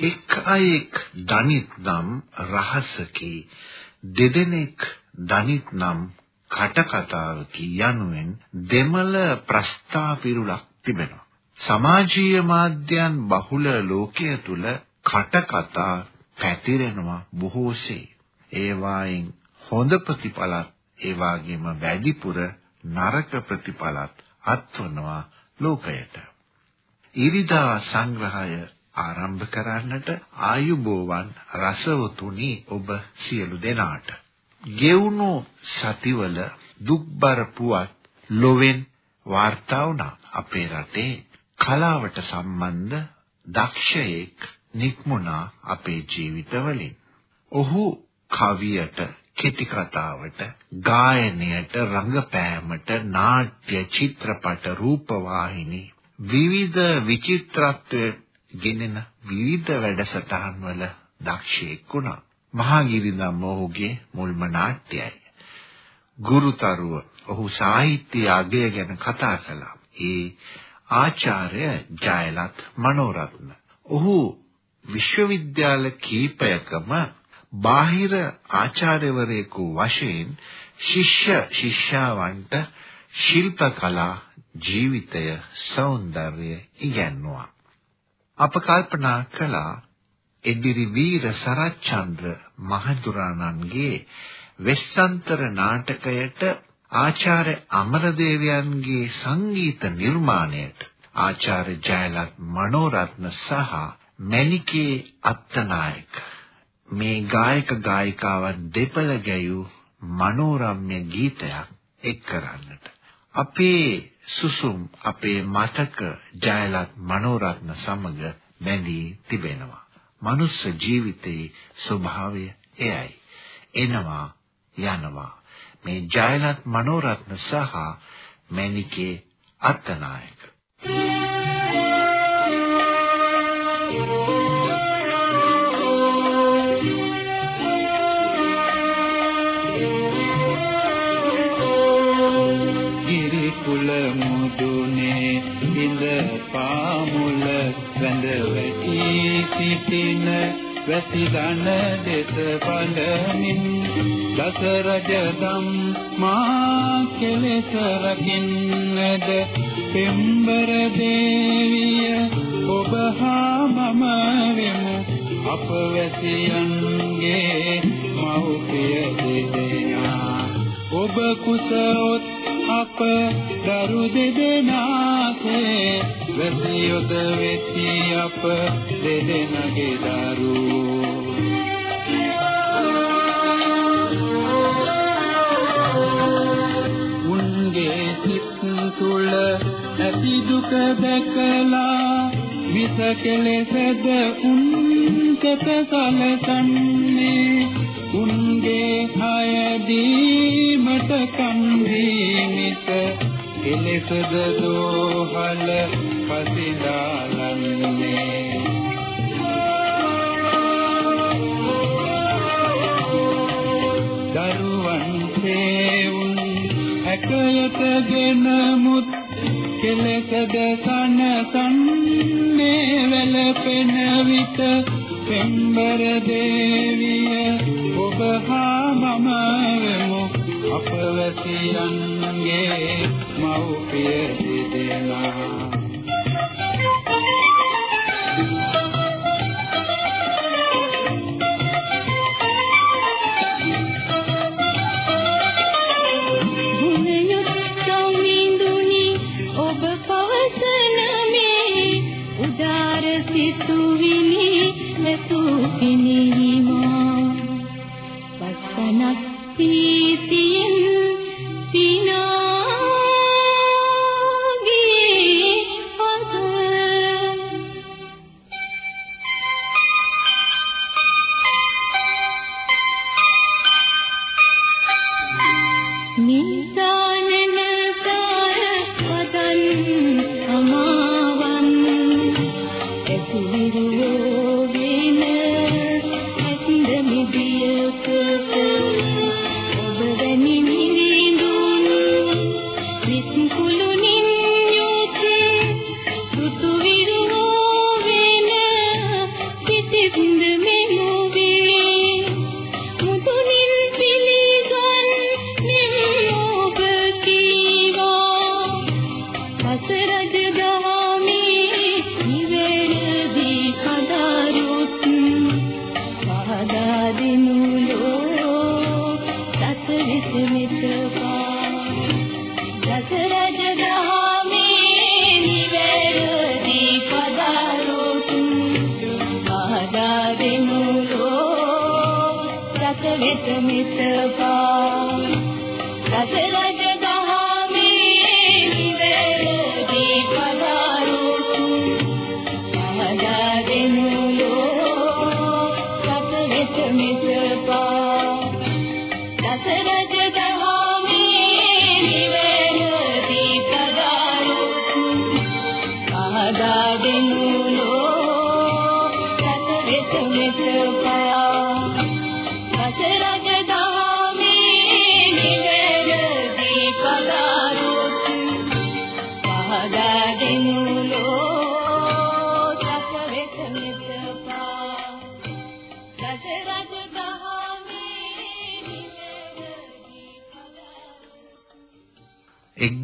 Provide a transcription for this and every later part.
එක් අයෙක් දනිත් නම් රහසකි. දෙදෙනෙක් දනිත් නම් කටකතාවකි යනුවෙන් දෙමළ ප්‍රස්තාපිරුලක් තිබෙනවා. සමාජීය මාධ්‍යයන් බහුල ලෝකයේ තුල කටකතා පැතිරෙනවා බොහෝසේ ඒවායින් හොඳ ප්‍රතිඵලත් ඒ වගේම වැඩිපුර නරක ප්‍රතිඵලත් අත්වනවා ලෝකයට. ඉරිදා සංග්‍රහය ආරම්භ කරන්නට ආයුබෝවන් රසවතුනි ඔබ සියලු දෙනාට. ගෙවුණු සතිවල දුක්බර පුවත් ලොවෙන් වාර්තා වුණා. අපේ රටේ කලාවට සම්බන්ධ දක්ෂයෙක් නික්මුණා අපේ ජීවිතවලින්. ඔහු කවියට කෙටි කතාවට ගායනයට රංගපෑමට නාට්‍ය චිත්‍රපට රූපවාහිනී විවිධ විචිත්‍රත්වයේ ගෙනෙන විවිධ වැඩසටහන් වල දක්ෂයෙක් වුණා. මහගිරිදම් ඔහුගේ මුල්ම නාට්‍යයයි. ගුරුතරුව ඔහු සාහිත්‍ය අගය ගැන කතා කළා. ඒ ආචාර්ය ජයලත් මනෝරත්න. ඔහු විශ්වවිද්‍යාල කීපයකම බාහිර ආචාර්යවරයෙකු වශයෙන් ශිෂ්‍ය ශිෂ්‍යාවන්ට ශිල්ප කලා ජීවිතය සෞන්දර්යය ඉගැන්වුවා. අප කල්පනා කළා එදිරි වීර සරච්චන්ද්‍ර මහදුරාණන්ගේ වෙස්සන්තර නාටකයට ආචාර්ය අමරදේවයන්ගේ සංගීත නිර්මාණයට ආචාර්ය ජයලත් මනෝරත්න සහ මණිකේ අත්තනායක. මේ ගායක ගායිකාවන් දෙපළ ගැයූ මනෝරම්‍ය ගීතයක් එක් කරන්නට. අපේ සුසුම් අපේ මතක ජයලත් මනෝරත්න සමග බැඳී තිබෙනවා. මනුස්ස ජීවිතයේ ස්වභාවය එයයි. එනවා යනවා. මේ ජයලත් මනෝරත්න සහ මණිකේ අත්තනායක සිටින වැසිලන දෙස බලමින් දස රජදම් මා කෙලෙස රකින්නද පෙම්බර දේවිය ඔබ හා මම වෙමු. අප වැසියන්ගේ මව්පිය දෙදෙනා. ඔබ කුසොත් අප දරු දෙදෙනාසේ වැසියොද වෙති අප දෙදෙනගේ දරුවෝ උන්ගේ සිත් තුළ ඇති දුක දැකලා විස කෙලෙසද උන් කත සලසන්නේ? උන්ගේ හයදීමට කන්දීමිත කෙලෙසද දෝහල පසිදාලන්නේ දරුවන් සේවුන් හැකයටගෙන මුත් කෙලෙසද සනසන්නේ වැළපෙන විට පෙම්බර දේවිය ඔබ හා මම වෙමු අපවැසියන්ගේ මව්පිය දෙදෙනා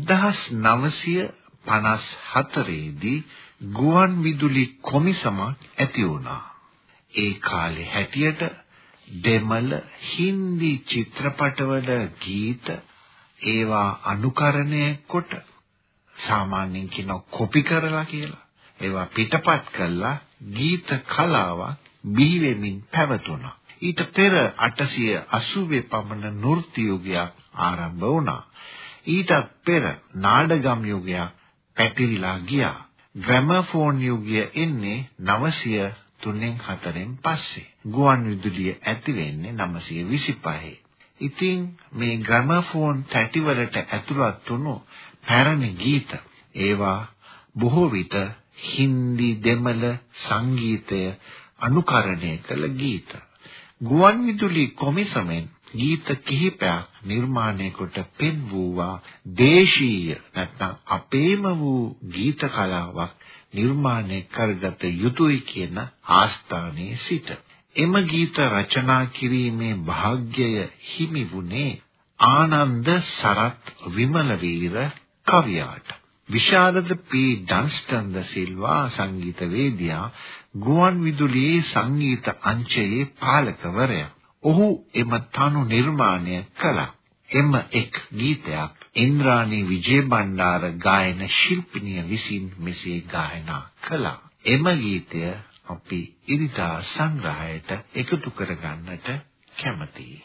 1954 දී ගුවන් විදුලි කොමිසමක් ඇති වුණා. ඒ කාලේ හැටියට දෙමළ හින්දි චිත්‍රපටවල ගීත ඒවා අනුකරණය කොට සාමාන්‍යයෙන් කියන කොපි කරලා කියලා ඒවා පිටපත් කළා ගීත කලාවක් බිහි වෙමින් පැවතුණා. ඊට පෙර 880 පමණ නෘත්‍ය යුගයක් ආරම්භ වුණා. ඊට පෙර නාඩගම් යුගයක් පැතිරිලා ගියා. ග්‍රැමෆෝන් යුගය එන්නේ 903න් 4න් පස්සේ. ගුවන් විදුලිය ඇති වෙන්නේ 925. ඉතින් මේ ග්‍රැමෆෝන් තැටිවලට ඇතුළත් වුණු පැරණි ගීත ඒවා බොහෝ විට හින්දි දෙමළ සංගීතය අනුකරණය කළ ගීත. ගුවන් විදුලි කොමිසමෙන් ගීත කිහිපයක් නිර්මාණය කොට පෙන්වුවා දේශීය නැත්නම් අපේම වූ ගීත කලාවක් නිර්මාණය කරගත යුතුයි කියන ආස්ථානයේ සිට. එම ගීත රචනා කිරීමේ වාග්යය හිමි වුණේ ආනන්ද සරත් විමලවීර කවියාට. විශාරද පී ඩන්ස්ටන් ද සිල්වා සංගීතවේදියා ගුවන් විදුලියේ සංගීත අංශයේ පාලකවරයා. ඔහු එම තනු නිර්මාණය කළා. එම එක් ගීතයක් ඉන්ද්‍රාණී විජේබණ්ඩාර ගායන ශිල්පිනිය විසින් මෙසේ ගායනා කළා. එම ගීතය අපි ඉරිදා සංග්‍රහයට එකතු කරගන්නට කැමතියි.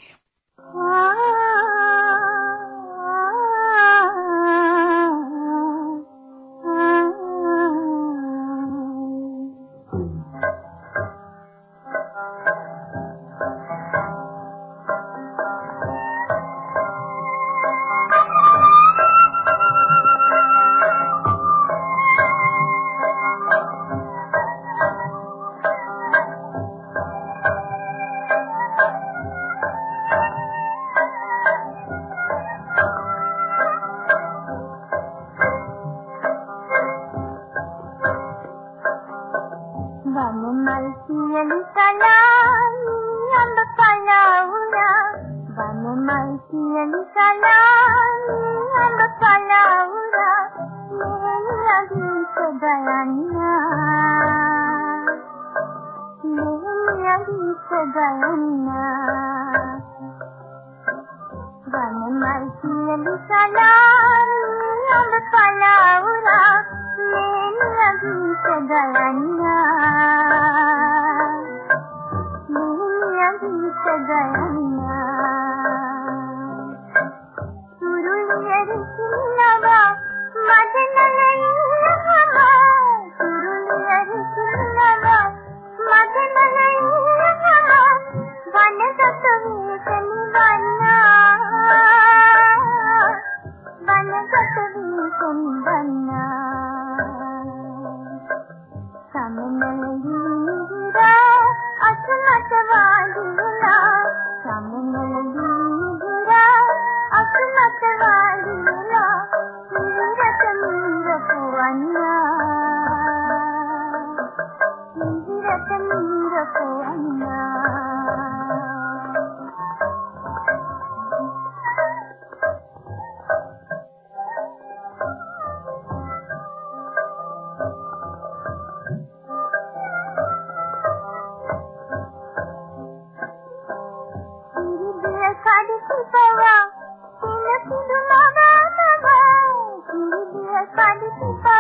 Oh.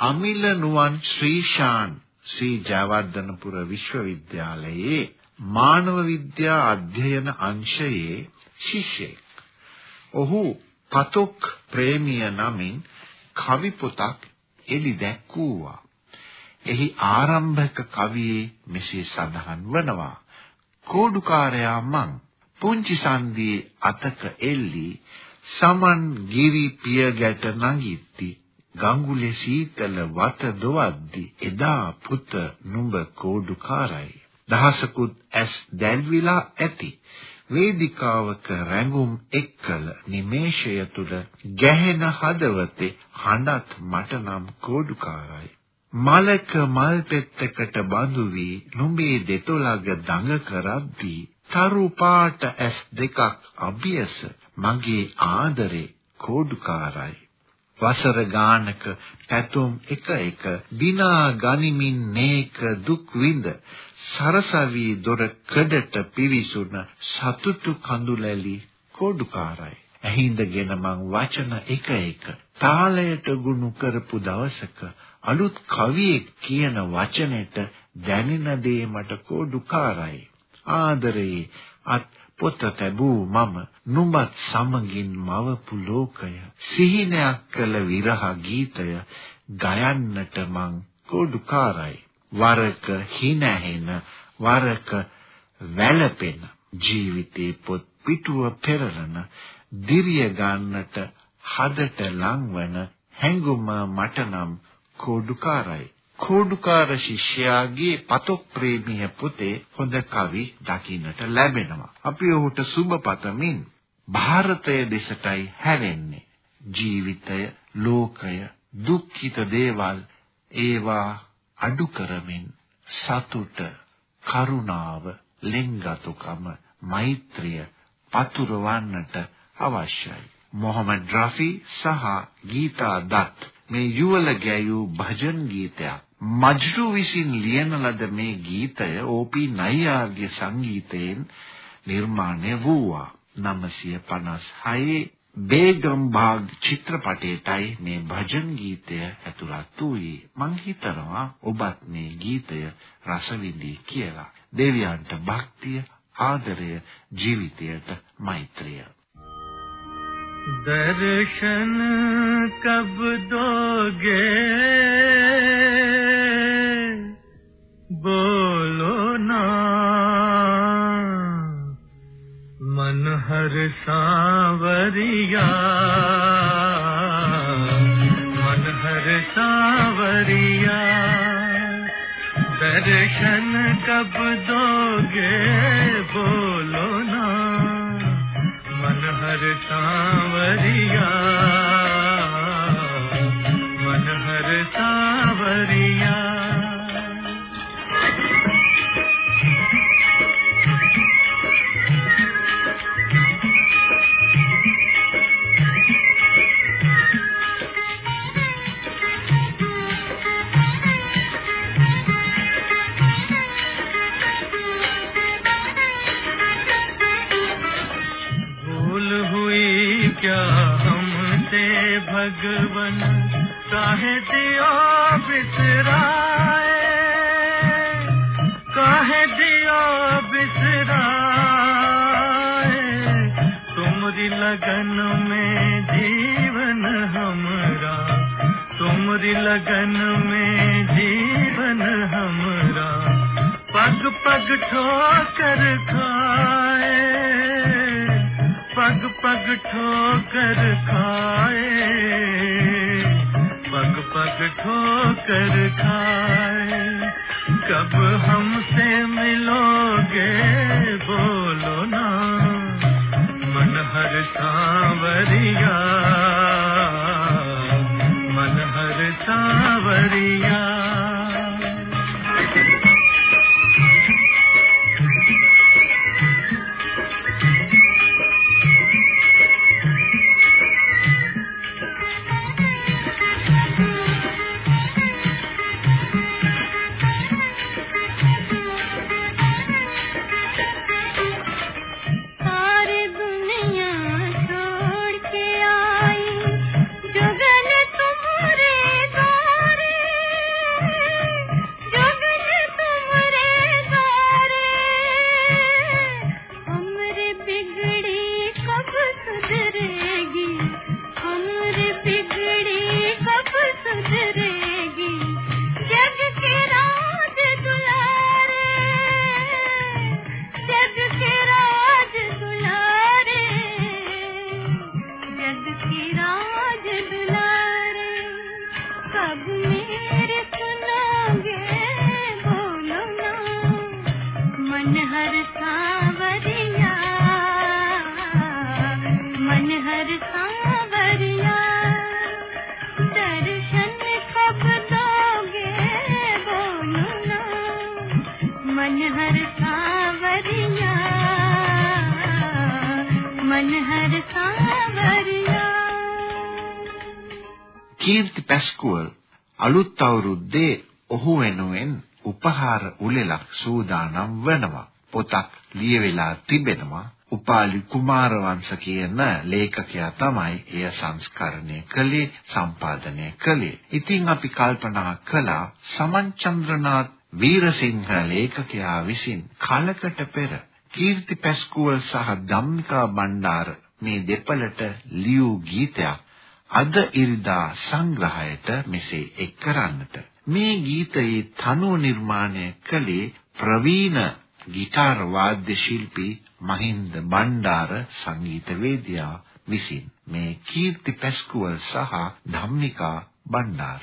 අමිල නුවන් ශ්‍රීෂාන් ශ්‍රී ජයවර්ධනපුර විශ්වවිද්‍යාලයේ මානව විද්‍යා අධ්‍යයන අංශයේ ශිෂ්‍යෙක්. ඔහු පතොක් ප්‍රේමිය නමින් කවි පොතක් එලි දැක්වුවා. එහි ආරම්භක කවියේ මෙසේ සඳහන් වනවා. කෝඩුකාරයා මං පුංචි සන්දියේ අතක එල්ලි සමන් ගිරි පිය ගැට නගිත්ති ගඟුලේ සීතල වත දොවද්දි එදා පුත නුඹ කෝඩුකාරයි. දහසකුත් ඇස් දැල්විලා ඇති. වේදිකාවක රැඟුම් එක්කල නිමේෂය තුල ගැහෙන හදවතේ හඬත් මට නම් කෝඩුකාරයි. මලක මල් පෙත්තකට බඳු වී නුඹේ දෙතොලග දඟ කරද්දී තරු පාට ඇස් දෙකක් අභියස මගේ ආදරේ කෝඩුකාරයි. වසර ගානක පැතුම් එක එක දිනා ගනිමින් නේක දුක් විඳ සරසවි දොර කඩට පිවිසුන සතුටු කඳුලැලි කෝඩුකාරයි. ඇහිඳගෙන මං වචන එක එක තාලයට ගුණ කරපු දවසක අලුත් කවියෙක් කියන වචනෙට දැනෙන දේ මට කෝඩුකාරයි ආදරේ අත් පොත තැබූ මම නුඹත් සමගින් මවපු ලෝකය. සිහිනයක් කළ විරහ ගීතය ගයන්නට මං කොඩුකාරයි වරක හිනැහෙන වරක වැළපෙන ජීවිතේ පොත් පිටුව පෙරලන දිරිය ගන්නට හදට ලංවන හැඟුම මට නම් කෝඩුකාරයි. කෝඩුකාර ශිෂ්‍යයාගේ පතොක් ප්‍රේමීය පුතේ හොඳ කවි දකින්නට ලැබෙනවා. අපි ඔහුට සුබ පතමින් ಭಾರತය දෙසටයි හැරෙන්නේ. ජීවිතය, ලෝකය, දුක්ඛිත දේවල් ඒවා අඩු කරමින් සතුට, කරුණාව, ලෙන්ගතුකම, මෛත්‍රිය පතුරවන්නට අවශ්‍යයි. මොහමඩ් රෆි සහ ගීතා දත් මේ යුවල ගැයූ භජන් ගීතයක්. මජ්රු විසින් ලියන ලද මේ ගීතය ඕපී නයියාගේ සංගීතයෙන් නිර්මාණය වූවා. 1956 බේගම් භාග් චිත්‍රපටයටයි මේ භජන් ගීතය ඇතුළත් වූයේ. මං හිතනවා ඔබත් මේ ගීතය රස විඳී කියලා. දෙවියන්ට භක්තිය ආදරය ජීවිතයට මෛත්‍රිය. दर्शन कब दोगे? बोलो ना। मन हर सावरिया। मन हर सांवरिया। दर्शन कब दोगे? बोलो हर सांवरिया मन हर सांवरिया। ठोकर खाए पग पग ठोकर खाए पग पग ठोकर ಸಾಧ್ಯ උපහාර උලෙලක් සූදානම් වෙනවා. පොතක් ලියවිලා තිබෙනවා. උපාලි කුමාරවංශ කියන ලේඛකයා තමයි එය සංස්කරණය කළේ සම්පාදනය කළේ. ඉතින් අපි කල්පනා කළා සමන් චන්ද්‍රනාත් වීරසිංහ ලේඛකයා විසින් කලකට පෙර කීර්ති පැස්කුවල් සහ ධම්මිකා බණ්ඩාර මේ දෙපළට ලියූ ගීතයක් අද ඉරිදා සංග්‍රහයට මෙසේ එක් කරන්නට මේ ගීතයේ තනුව නිර්මාණය කළේ ප්‍රවීණ ගිටාර් වාද්‍ය ශිල්පී මහින්ද බණ්ඩාර සංගීතවේදියා විසින්. මේ කීර්ති පැස්කුවල් සහ ධම්මිකා බණ්ඩාර.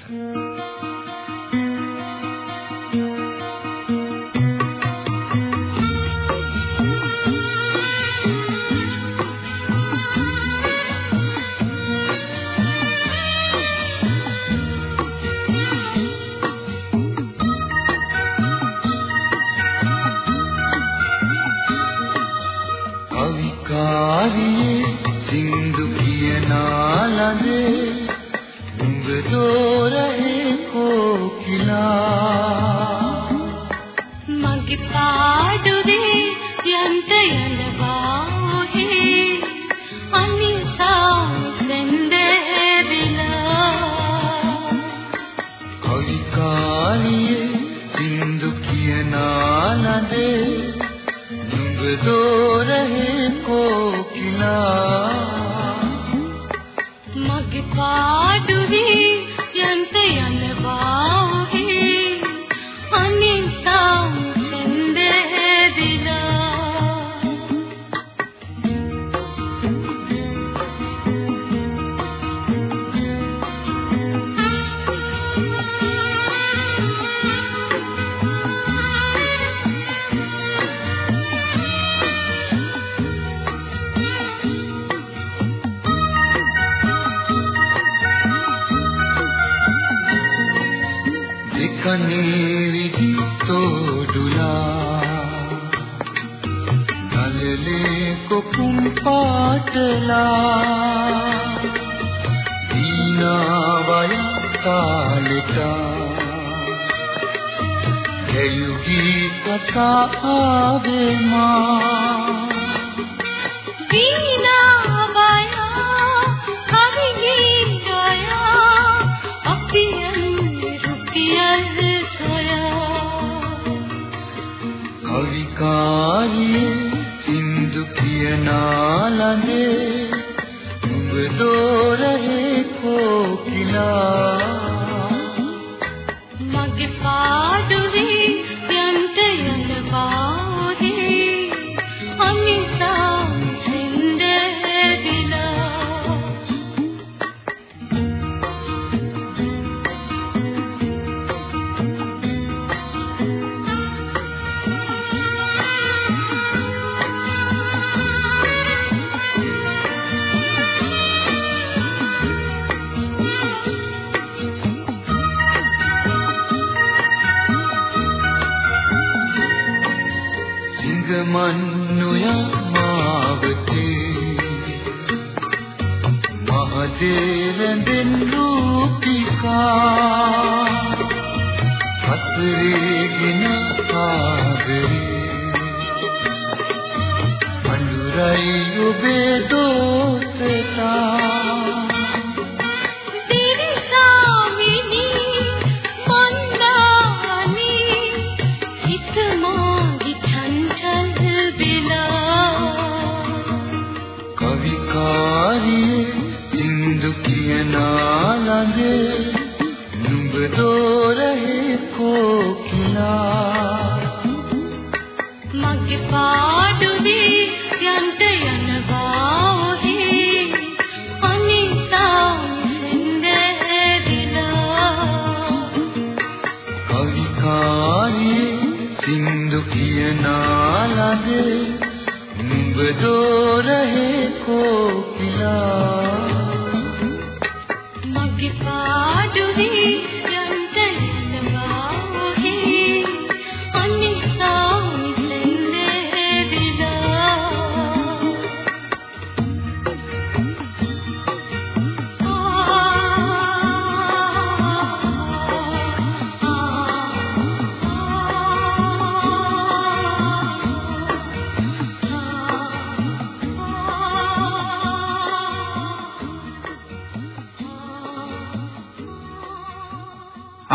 නුඹ දෝරේ කෝකිලා මගේ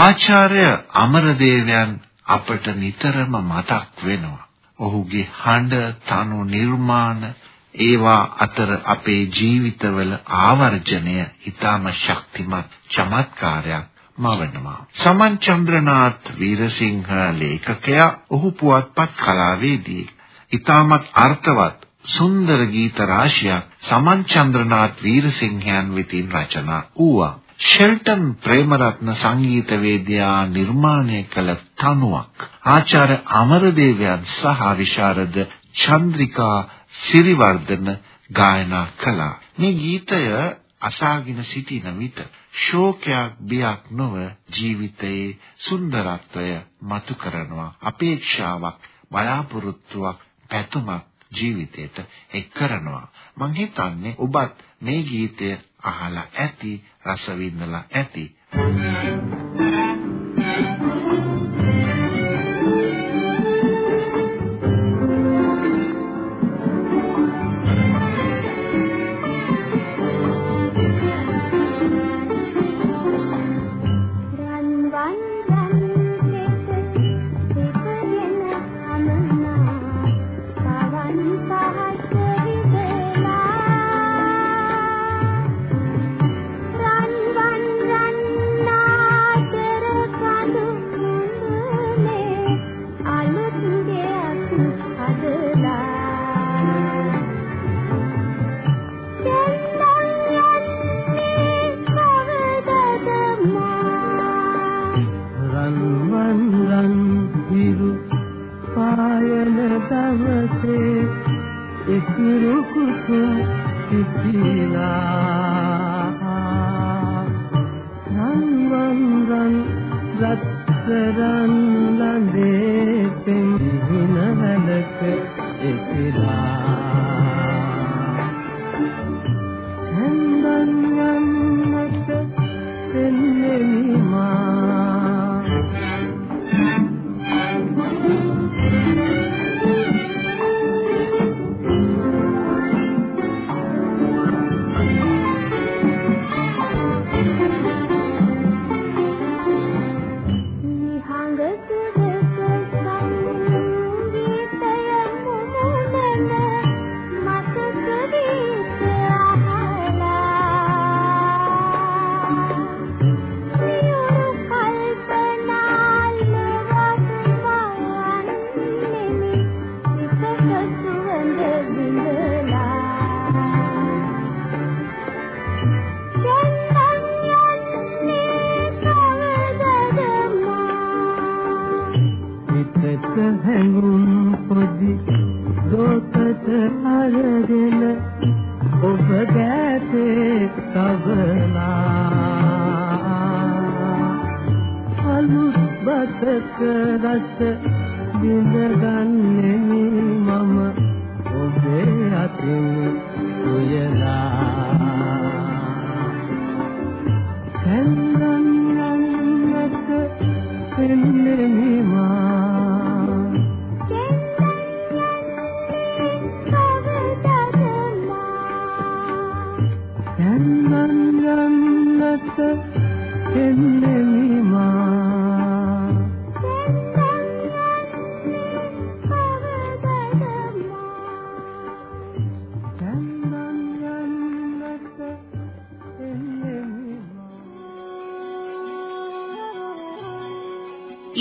ආචාර්ය අමරදේවයන් අපට නිතරම මතක් වෙනවා. ඔහුගේ හඬ, තනු නිර්මාණ ඒවා අතර අපේ ජීවිතවල ආවර්ජනය ඊටම ශක්තිමත් චමත්කාරයක් මවනවා. සමන් චන්ද්‍රනාත් වීරසිංහ ලේඛකයා ඔහු පුවත්පත් කලාවේදී ඊටමත් අර්ථවත් සුන්දර ගීත රාශියක් සමන් චන්ද්‍රනාත් වීරසිංහයන් වෙතින් රචනා වූවා. ෂෙල්ටන් ප්‍රේමරත්න සංගීතවේදියා නිර්මාණය කළ තනුවක් ආචාර්ය අමරදේවයන් සහ විශාරද චන්ද්‍රිකා සිරිවර්ධන ගායනා කළා. මේ ගීතය අසාගෙන සිටින විට ශෝකයක් බියක් නොව ජීවිතයේ සුන්දරත්වය මතු කරනවා අපේක්ෂාවක් බලාපොරොත්තුවක් පැතුමක් ජීවිතයට එක් කරනවා මං හිතන්නේ ඔබත් මේ ගීතය අහලා ඇති රස විඳලා ඇති. රන්වන් එතිලා